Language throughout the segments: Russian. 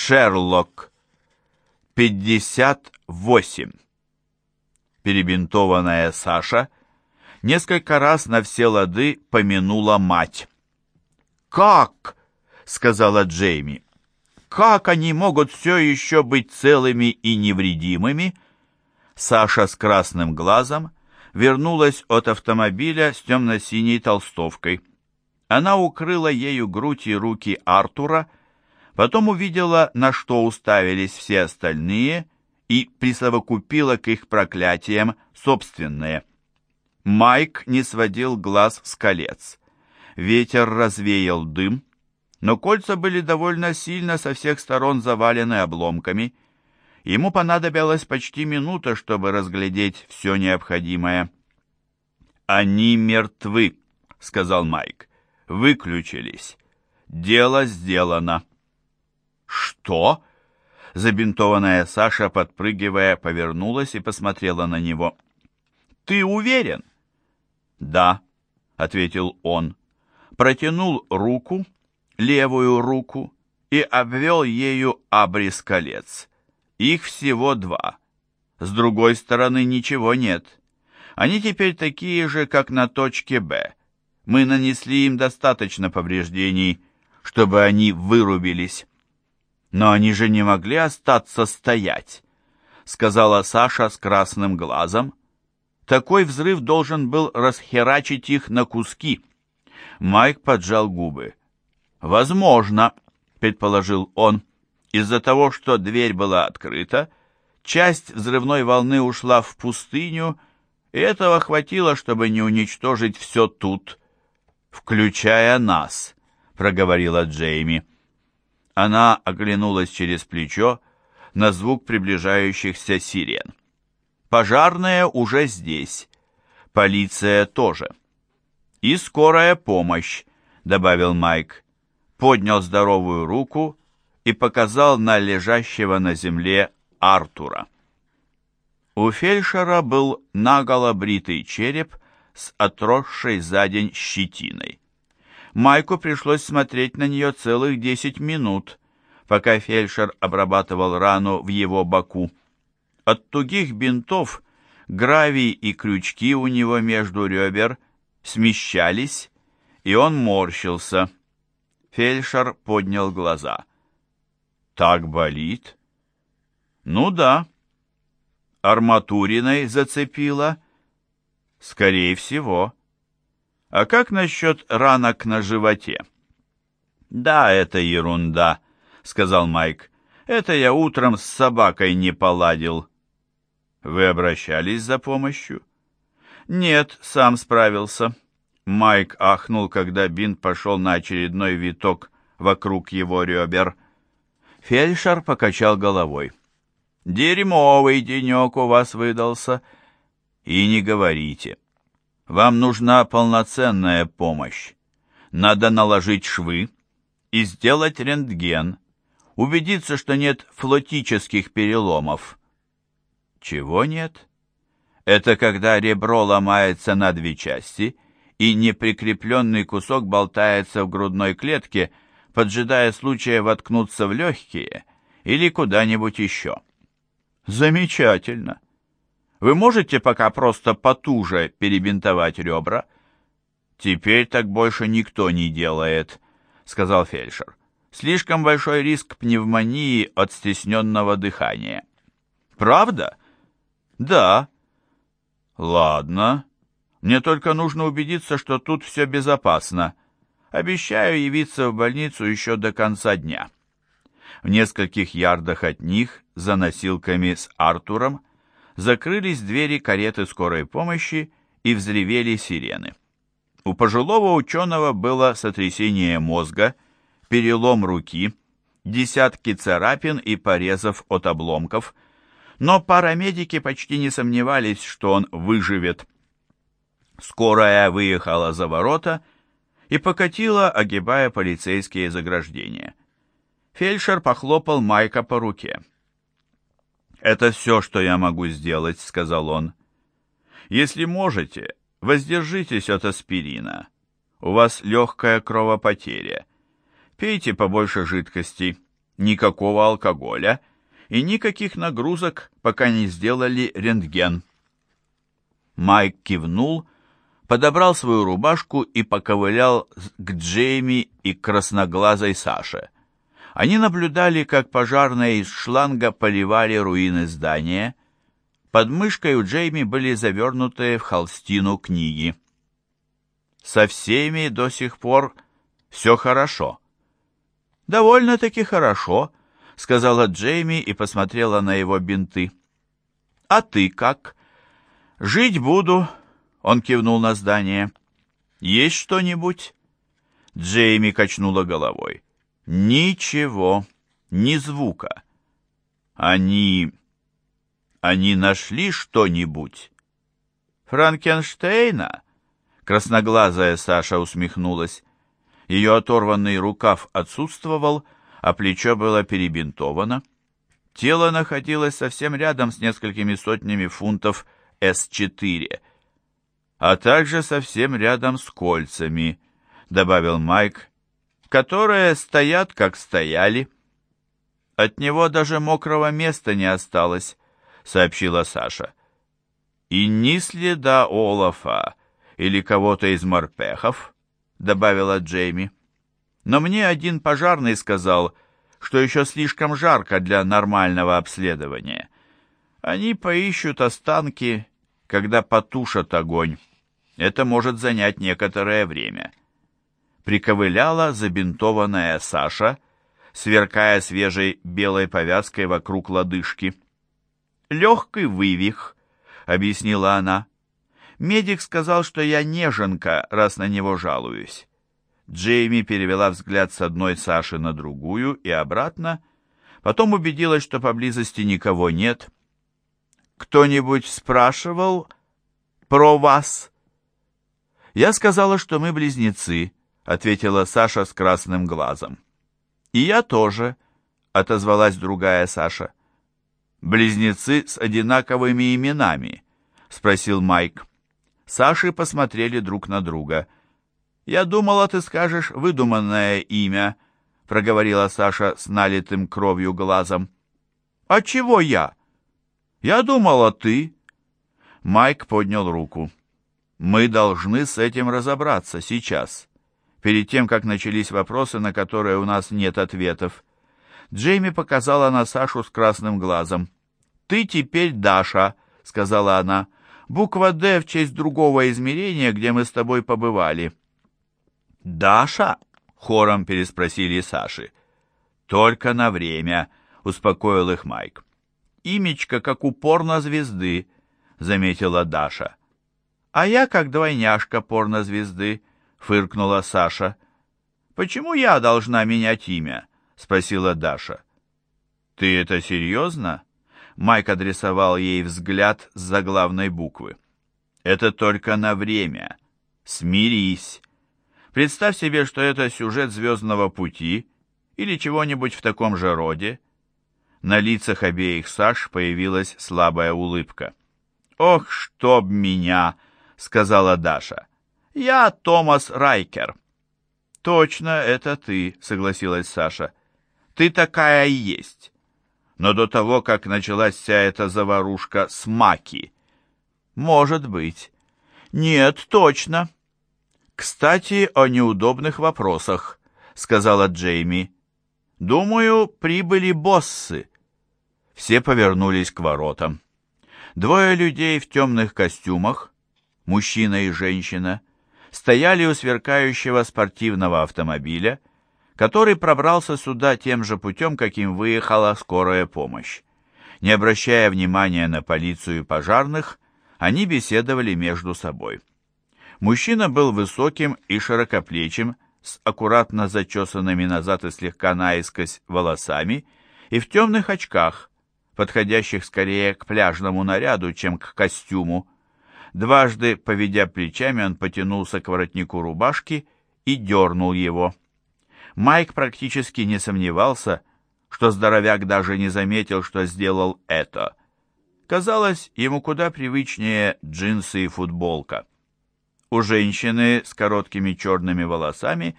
Шерлок. 58. Перебинтованная Саша несколько раз на все лады помянула мать. «Как?» — сказала Джейми. «Как они могут все еще быть целыми и невредимыми?» Саша с красным глазом вернулась от автомобиля с темно-синей толстовкой. Она укрыла ею грудь и руки Артура, потом увидела, на что уставились все остальные, и присовокупила к их проклятиям собственные. Майк не сводил глаз с колец. Ветер развеял дым, но кольца были довольно сильно со всех сторон завалены обломками. Ему понадобилась почти минута, чтобы разглядеть все необходимое. «Они мертвы», — сказал Майк. «Выключились. Дело сделано». «Что?» Забинтованная Саша, подпрыгивая, повернулась и посмотрела на него. «Ты уверен?» «Да», — ответил он. Протянул руку, левую руку, и обвел ею абрис колец. Их всего два. С другой стороны ничего нет. Они теперь такие же, как на точке «Б». Мы нанесли им достаточно повреждений, чтобы они вырубились. Но они же не могли остаться стоять, сказала Саша с красным глазом. Такой взрыв должен был расхерачить их на куски. Майк поджал губы. «Возможно», — предположил он, — «из-за того, что дверь была открыта, часть взрывной волны ушла в пустыню, и этого хватило, чтобы не уничтожить все тут, включая нас», — проговорила Джейми. Она оглянулась через плечо на звук приближающихся сирен. Пожарные уже здесь. Полиция тоже. И скорая помощь, добавил Майк. Поднял здоровую руку и показал на лежащего на земле Артура. У фельдшера был наголо бритый череп с отросшей за день щетиной. Майку пришлось смотреть на нее целых десять минут, пока фельдшер обрабатывал рану в его боку. От тугих бинтов гравий и крючки у него между ребер смещались, и он морщился. Фельдшер поднял глаза. «Так болит?» «Ну да». «Арматуриной зацепило?» «Скорее всего». «А как насчет ранок на животе?» «Да, это ерунда», — сказал Майк. «Это я утром с собакой не поладил». Вы обращались за помощью? Нет, сам справился. Майк ахнул, когда бинт пошел на очередной виток вокруг его ребер. Фельдшер покачал головой. «Дерьмовый денек у вас выдался. И не говорите. Вам нужна полноценная помощь. Надо наложить швы и сделать рентген, убедиться, что нет флотических переломов. Чего нет? Это когда ребро ломается на две части, и неприкрепленный кусок болтается в грудной клетке, поджидая случая воткнуться в легкие или куда-нибудь еще. Замечательно. Вы можете пока просто потуже перебинтовать ребра? Теперь так больше никто не делает, сказал фельдшер. Слишком большой риск пневмонии от стесненного дыхания. Правда? «Да». «Ладно. Мне только нужно убедиться, что тут все безопасно. Обещаю явиться в больницу еще до конца дня». В нескольких ярдах от них, за носилками с Артуром, закрылись двери кареты скорой помощи и взревели сирены. У пожилого ученого было сотрясение мозга, перелом руки, десятки царапин и порезов от обломков – но парамедики почти не сомневались, что он выживет. Скорая выехала за ворота и покатила, огибая полицейские заграждения. Фельдшер похлопал Майка по руке. «Это все, что я могу сделать», — сказал он. «Если можете, воздержитесь от аспирина. У вас легкая кровопотеря. Пейте побольше жидкости. никакого алкоголя и никаких нагрузок, пока не сделали рентген. Майк кивнул, подобрал свою рубашку и поковылял к Джейми и красноглазой Саше. Они наблюдали, как пожарные из шланга поливали руины здания. Под мышкой у Джейми были завернутые в холстину книги. Со всеми до сих пор все хорошо. «Довольно-таки хорошо», — сказала Джейми и посмотрела на его бинты. «А ты как?» «Жить буду», — он кивнул на здание. «Есть что-нибудь?» Джейми качнула головой. «Ничего, ни звука». «Они... они нашли что-нибудь?» «Франкенштейна?» Красноглазая Саша усмехнулась. Ее оторванный рукав отсутствовал, а плечо было перебинтовано. Тело находилось совсем рядом с несколькими сотнями фунтов С4, а также совсем рядом с кольцами, добавил Майк, которые стоят, как стояли. От него даже мокрого места не осталось, сообщила Саша. И ни следа Олафа или кого-то из морпехов, добавила Джейми. Но мне один пожарный сказал, что еще слишком жарко для нормального обследования. Они поищут останки, когда потушат огонь. Это может занять некоторое время. Приковыляла забинтованная Саша, сверкая свежей белой повязкой вокруг лодыжки. «Легкий вывих», — объяснила она. «Медик сказал, что я неженка, раз на него жалуюсь. Джейми перевела взгляд с одной Саши на другую и обратно, потом убедилась, что поблизости никого нет. «Кто-нибудь спрашивал про вас?» «Я сказала, что мы близнецы», — ответила Саша с красным глазом. «И я тоже», — отозвалась другая Саша. «Близнецы с одинаковыми именами?» — спросил Майк. Саши посмотрели друг на друга — «Я думала, ты скажешь выдуманное имя», — проговорила Саша с налитым кровью глазом. «А чего я?» «Я думала, ты». Майк поднял руку. «Мы должны с этим разобраться сейчас, перед тем, как начались вопросы, на которые у нас нет ответов». Джейми показала на Сашу с красным глазом. «Ты теперь Даша», — сказала она. «Буква «Д» в честь другого измерения, где мы с тобой побывали». «Даша?» — хором переспросили Саши. «Только на время», — успокоил их Майк. «Имечко, как у порнозвезды», — заметила Даша. «А я как двойняшка порнозвезды», — фыркнула Саша. «Почему я должна менять имя?» — спросила Даша. «Ты это серьезно?» Майк адресовал ей взгляд с заглавной буквы. «Это только на время. Смирись. Представь себе, что это сюжет «Звездного пути» или чего-нибудь в таком же роде. На лицах обеих Саш появилась слабая улыбка. «Ох, чтоб меня!» — сказала Даша. «Я Томас Райкер». «Точно, это ты», — согласилась Саша. «Ты такая и есть». Но до того, как началась вся эта заварушка с Маки. «Может быть». «Нет, точно». «Кстати, о неудобных вопросах», — сказала Джейми. «Думаю, прибыли боссы». Все повернулись к воротам. Двое людей в темных костюмах, мужчина и женщина, стояли у сверкающего спортивного автомобиля, который пробрался сюда тем же путем, каким выехала скорая помощь. Не обращая внимания на полицию и пожарных, они беседовали между собой. Мужчина был высоким и широкоплечим, с аккуратно зачесанными назад и слегка наискось волосами и в темных очках, подходящих скорее к пляжному наряду, чем к костюму. Дважды, поведя плечами, он потянулся к воротнику рубашки и дернул его. Майк практически не сомневался, что здоровяк даже не заметил, что сделал это. Казалось, ему куда привычнее джинсы и футболка. У женщины с короткими черными волосами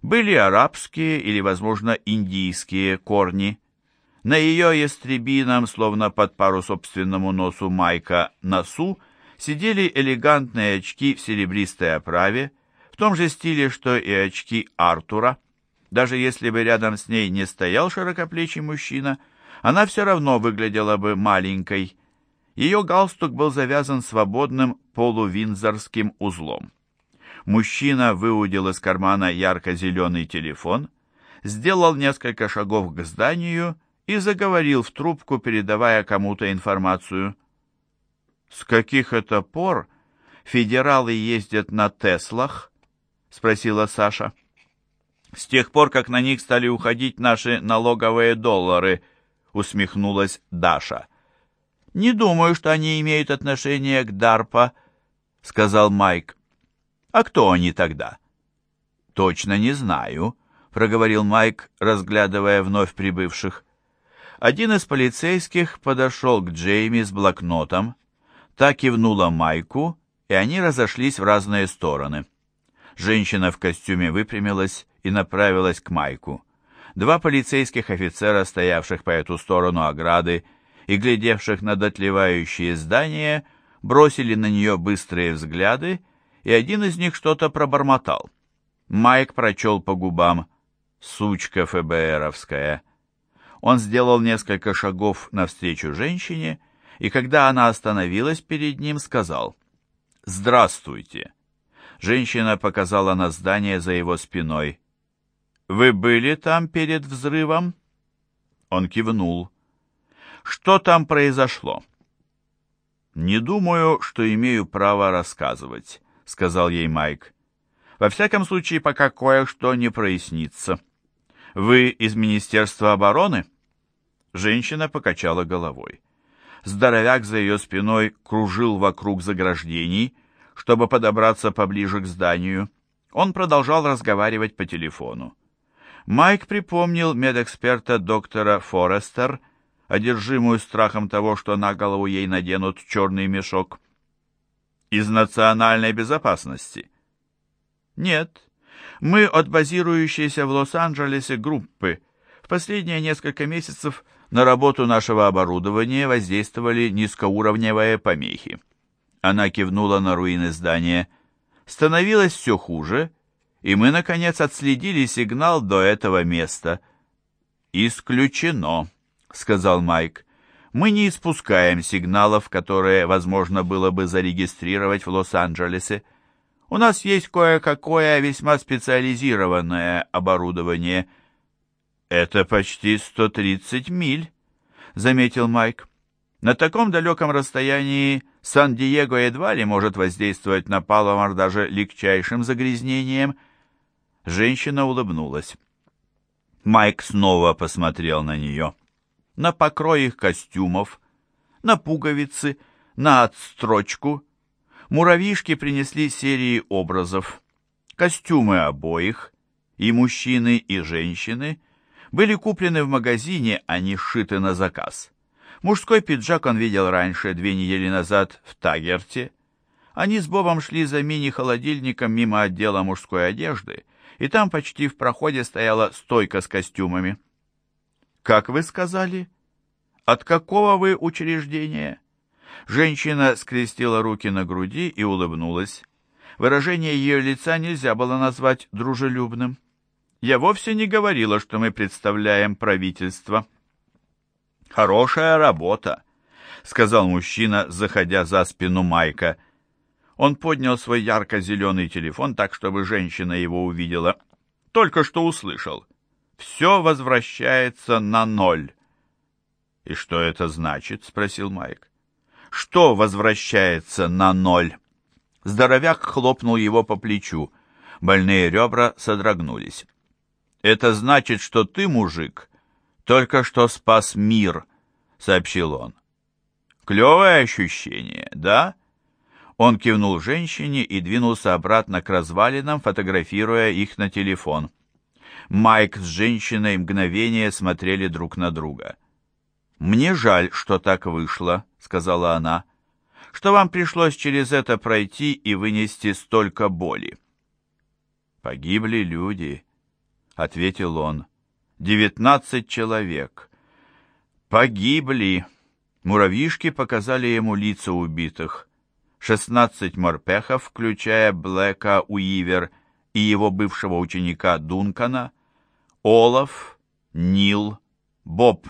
Были арабские или, возможно, индийские корни. На ее ястребином, словно под пару собственному носу Майка, носу сидели элегантные очки в серебристой оправе, в том же стиле, что и очки Артура. Даже если бы рядом с ней не стоял широкоплечий мужчина, она все равно выглядела бы маленькой. Ее галстук был завязан свободным полувинзорским узлом. Мужчина выудил из кармана ярко-зеленый телефон, сделал несколько шагов к зданию и заговорил в трубку, передавая кому-то информацию. «С каких это пор федералы ездят на Теслах?» — спросила Саша. «С тех пор, как на них стали уходить наши налоговые доллары», — усмехнулась Даша. «Не думаю, что они имеют отношение к Дарпа», — сказал Майк. «А кто они тогда?» «Точно не знаю», — проговорил Майк, разглядывая вновь прибывших. Один из полицейских подошел к Джейми с блокнотом, так кивнула Майку, и они разошлись в разные стороны. Женщина в костюме выпрямилась и направилась к Майку. Два полицейских офицера, стоявших по эту сторону ограды и глядевших на дотлевающие здания, бросили на нее быстрые взгляды, и один из них что-то пробормотал. Майк прочел по губам «Сучка ФБРовская». Он сделал несколько шагов навстречу женщине, и когда она остановилась перед ним, сказал «Здравствуйте». Женщина показала на здание за его спиной. «Вы были там перед взрывом?» Он кивнул. «Что там произошло?» «Не думаю, что имею право рассказывать», — сказал ей Майк. «Во всяком случае, пока кое-что не прояснится. Вы из Министерства обороны?» Женщина покачала головой. Здоровяк за ее спиной кружил вокруг заграждений, чтобы подобраться поближе к зданию. Он продолжал разговаривать по телефону. Майк припомнил медэксперта доктора Форестер, одержимую страхом того, что на голову ей наденут черный мешок. «Из национальной безопасности?» «Нет. Мы от базирующейся в Лос-Анджелесе группы. В последние несколько месяцев на работу нашего оборудования воздействовали низкоуровневые помехи. Она кивнула на руины здания. Становилось все хуже, и мы, наконец, отследили сигнал до этого места. «Исключено», — сказал Майк. «Мы не испускаем сигналов, которые возможно было бы зарегистрировать в Лос-Анджелесе. У нас есть кое-какое весьма специализированное оборудование — «Это почти 130 миль», — заметил Майк. «На таком далеком расстоянии Сан-Диего едва ли может воздействовать на Паломар даже легчайшим загрязнением». Женщина улыбнулась. Майк снова посмотрел на нее. На покрой их костюмов, на пуговицы, на отстрочку. Муравьишки принесли серии образов. Костюмы обоих, и мужчины, и женщины — были куплены в магазине, а не сшиты на заказ. Мужской пиджак он видел раньше, две недели назад, в Тагерте. Они с Бобом шли за мини-холодильником мимо отдела мужской одежды, и там почти в проходе стояла стойка с костюмами. «Как вы сказали? От какого вы учреждения?» Женщина скрестила руки на груди и улыбнулась. Выражение ее лица нельзя было назвать дружелюбным. Я вовсе не говорила, что мы представляем правительство. Хорошая работа, сказал мужчина, заходя за спину Майка. Он поднял свой ярко-зеленый телефон так, чтобы женщина его увидела. Только что услышал. Все возвращается на ноль. «И что это значит?» — спросил Майк. «Что возвращается на ноль?» Здоровяк хлопнул его по плечу. Больные ребра содрогнулись. «Это значит, что ты, мужик, только что спас мир», — сообщил он. «Клевое ощущение, да?» Он кивнул женщине и двинулся обратно к развалинам, фотографируя их на телефон. Майк с женщиной мгновение смотрели друг на друга. «Мне жаль, что так вышло», — сказала она, — «что вам пришлось через это пройти и вынести столько боли». «Погибли люди», — ответил он. «Девятнадцать человек. Погибли». Муравьишки показали ему лица убитых. Шестнадцать морпехов, включая Блэка Уивер и его бывшего ученика Дункана, Олаф, Нил, Боб.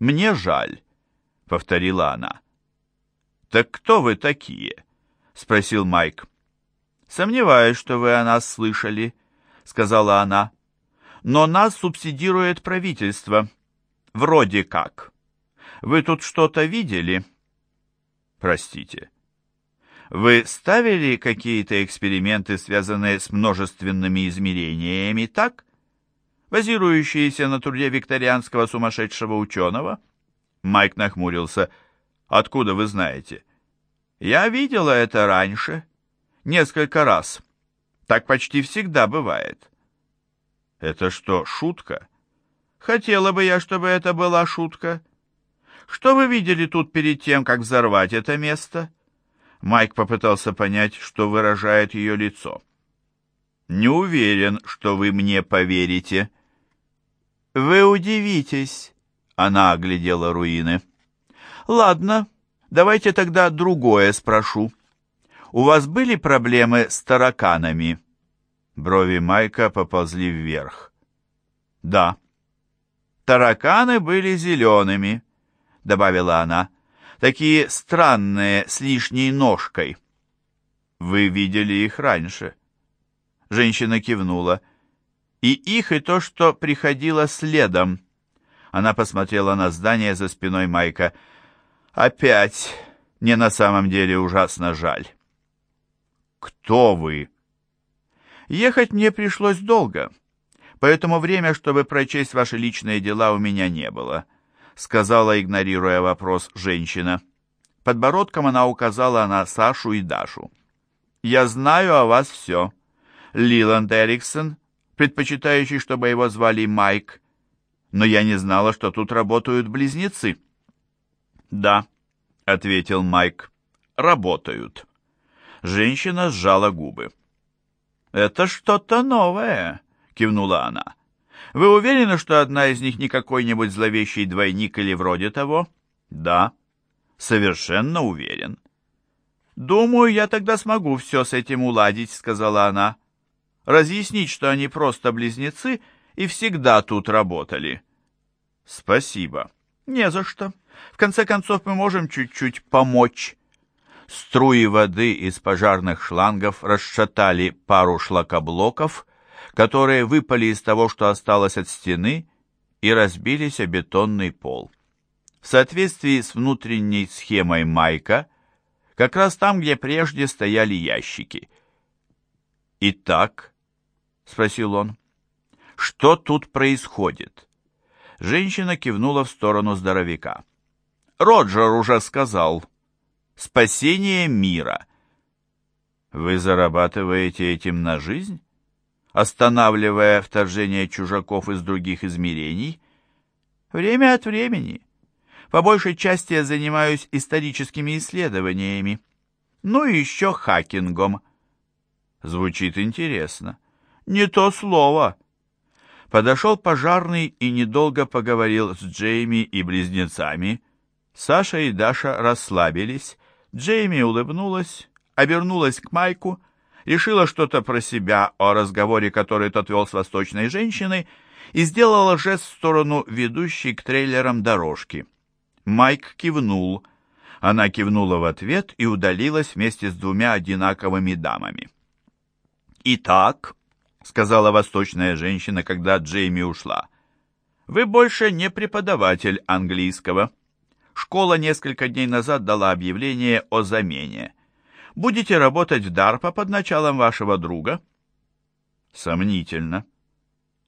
«Мне жаль», — повторила она. «Так кто вы такие?» — спросил Майк. «Сомневаюсь, что вы о нас слышали», — сказала она. «Но нас субсидирует правительство. Вроде как. Вы тут что-то видели?» «Простите». «Вы ставили какие-то эксперименты, связанные с множественными измерениями, так? Базирующиеся на труде викторианского сумасшедшего ученого?» Майк нахмурился. «Откуда вы знаете?» «Я видела это раньше. Несколько раз. Так почти всегда бывает». «Это что, шутка?» «Хотела бы я, чтобы это была шутка». «Что вы видели тут перед тем, как взорвать это место?» Майк попытался понять, что выражает ее лицо. «Не уверен, что вы мне поверите». «Вы удивитесь», — она оглядела руины. «Ладно, давайте тогда другое спрошу. У вас были проблемы с тараканами?» Брови Майка поползли вверх. «Да». «Тараканы были зелеными», — добавила она. «Такие странные, с лишней ножкой». «Вы видели их раньше?» Женщина кивнула. И их, и то, что приходило следом. Она посмотрела на здание за спиной Майка. Опять. Мне на самом деле ужасно жаль. Кто вы? Ехать мне пришлось долго, поэтому время, чтобы прочесть ваши личные дела, у меня не было, сказала, игнорируя вопрос, женщина. Подбородком она указала на Сашу и Дашу. «Я знаю о вас все. Лиланд Эриксон предпочитающий, чтобы его звали Майк, но я не знала, что тут работают близнецы. «Да», — ответил Майк, — «работают». Женщина сжала губы. «Это что-то новое», — кивнула она. «Вы уверены, что одна из них не какой-нибудь зловещий двойник или вроде того?» «Да, совершенно уверен». «Думаю, я тогда смогу все с этим уладить», — сказала она разъяснить, что они просто близнецы и всегда тут работали. Спасибо. Не за что. В конце концов, мы можем чуть-чуть помочь. Струи воды из пожарных шлангов расшатали пару шлакоблоков, которые выпали из того, что осталось от стены, и разбились о бетонный пол. В соответствии с внутренней схемой Майка, как раз там, где прежде стояли ящики. Итак, — спросил он. «Что тут происходит?» Женщина кивнула в сторону здоровяка. «Роджер уже сказал. Спасение мира». «Вы зарабатываете этим на жизнь?» останавливая вторжение чужаков из других измерений? Время от времени. По большей части я занимаюсь историческими исследованиями. Ну и еще хакингом. Звучит интересно. Не то слово. Подошел пожарный и недолго поговорил с Джейми и близнецами. Саша и Даша расслабились. Джейми улыбнулась, обернулась к Майку, решила что-то про себя о разговоре, который тот вел с восточной женщиной, и сделала жест в сторону ведущей к трейлерам дорожки. Майк кивнул. Она кивнула в ответ и удалилась вместе с двумя одинаковыми дамами. «Итак», — сказала восточная женщина, когда Джейми ушла. «Вы больше не преподаватель английского. Школа несколько дней назад дала объявление о замене. Будете работать в Дарпа под началом вашего друга?» «Сомнительно.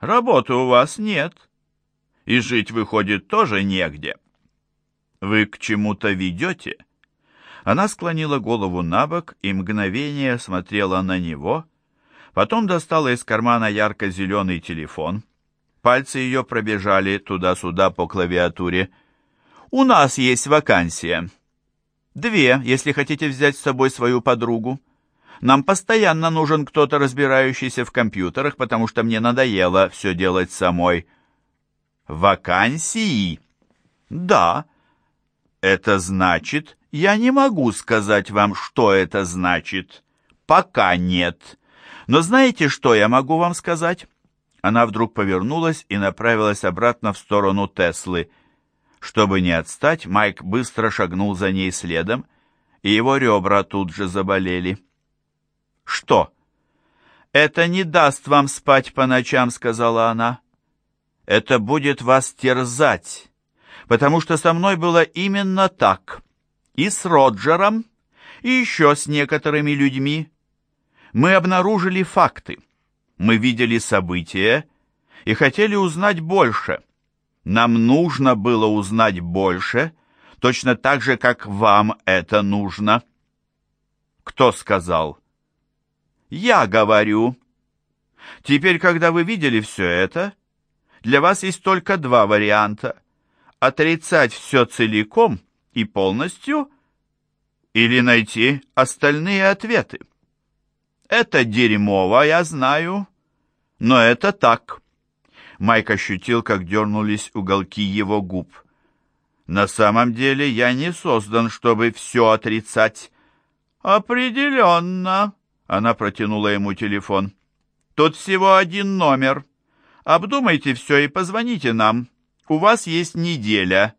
Работы у вас нет. И жить, выходит, тоже негде. Вы к чему-то ведете?» Она склонила голову на бок и мгновение смотрела на него — Потом достала из кармана ярко-зеленый телефон. Пальцы ее пробежали туда-сюда по клавиатуре. «У нас есть вакансия. Две, если хотите взять с собой свою подругу. Нам постоянно нужен кто-то, разбирающийся в компьютерах, потому что мне надоело все делать самой. Вакансии? Да. Это значит, я не могу сказать вам, что это значит. Пока нет. Но знаете, что я могу вам сказать? Она вдруг повернулась и направилась обратно в сторону Теслы. Чтобы не отстать, Майк быстро шагнул за ней следом, и его ребра тут же заболели. «Что?» «Это не даст вам спать по ночам», — сказала она. «Это будет вас терзать, потому что со мной было именно так. И с Роджером, и еще с некоторыми людьми. Мы обнаружили факты, мы видели события и хотели узнать больше. Нам нужно было узнать больше, точно так же, как вам это нужно». «Кто сказал?» Я говорю. Теперь, когда вы видели все это, для вас есть только два варианта. Отрицать все целиком и полностью или найти остальные ответы. Это дерьмово, я знаю, но это так. Майк ощутил, как дернулись уголки его губ. На самом деле я не создан, чтобы все отрицать. Определенно, она протянула ему телефон. «Тут всего один номер. Обдумайте все и позвоните нам. У вас есть неделя».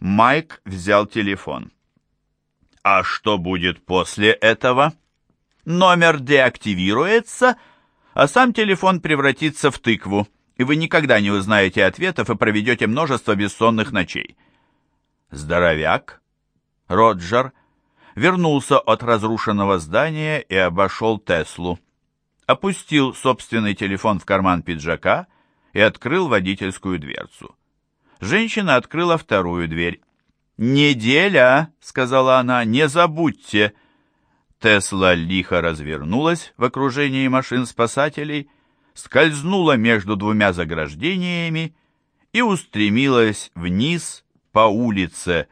Майк взял телефон. «А что будет после этого?» «Номер деактивируется, а сам телефон превратится в тыкву, и вы никогда не узнаете ответов и проведете множество бессонных ночей». Здоровяк, Роджер, вернулся от разрушенного здания и обошел Теслу. Опустил собственный телефон в карман пиджака и открыл водительскую дверцу. Женщина открыла вторую дверь. «Неделя!» — сказала она. «Не забудьте!» Тесла лихо развернулась в окружении машин спасателей, скользнула между двумя заграждениями и устремилась вниз по улице,